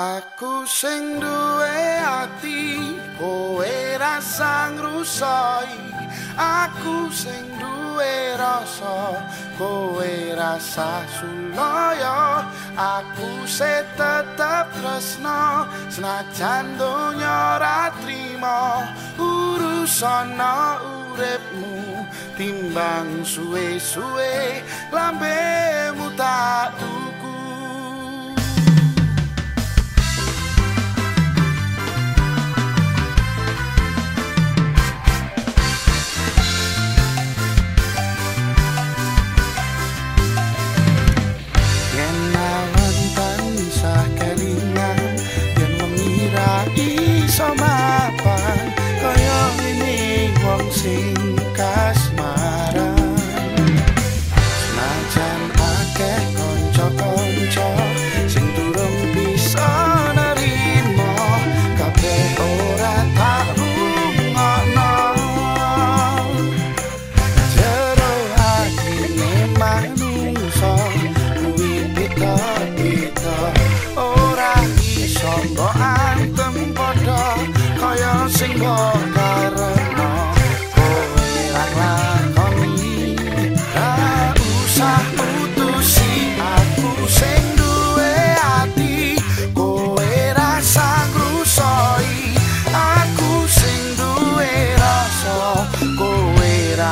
Aku sing duwe ati kowe rasa ngrusoi. Aku sing duwe rasa kowe rasa suloyo. Aku se tetep tresno senajan donya ora trimo urusana uripmu timbang suwe-suwe lambemu tak wong sing kasmaran. Senajan akeh konco-konco Sing durung bisa nerimo Kabeh ora tak rungokno Jero atine manungsa kuwi beda-beda ora iso mbok antem padha kaya sing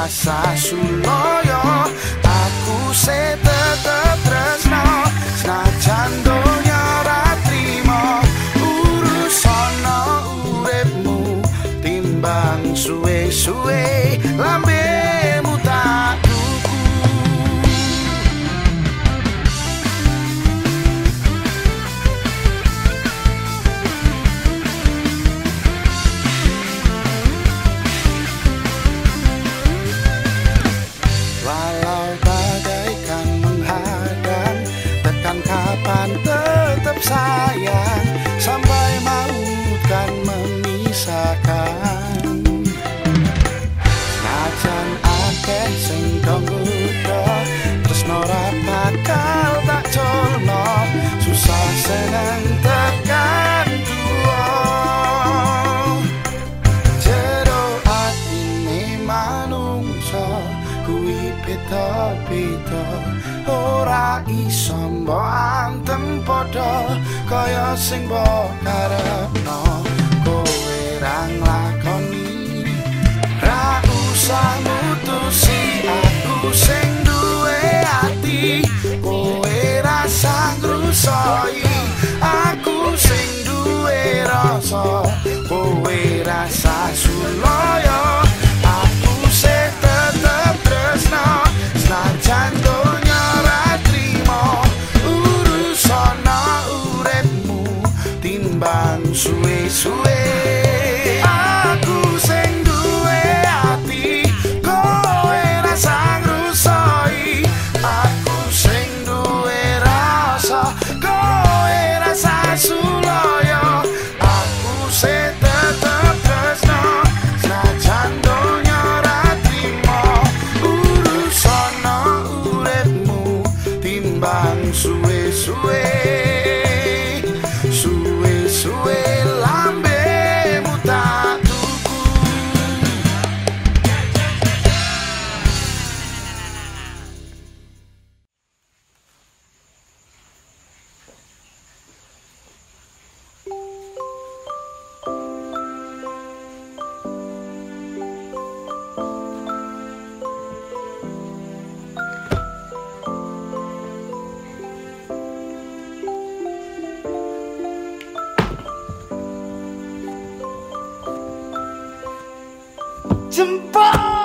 kowe rasa Kapan tetap sayang Sampai maut kan memisahkan. Najan akeh sing donggodo Tresno ora bakal tak colno Susah seneng tekan tuwa Jero atine manungsa kuwi beda-beda ora iso mbok antem padha kaya sing mbok karepno. Kowe ra nglakoni ra usah mutusi aku sing duwe ati. Kowe rasa ngrusoi aku sing duwe rasa. Kowe rasa suloyo Jump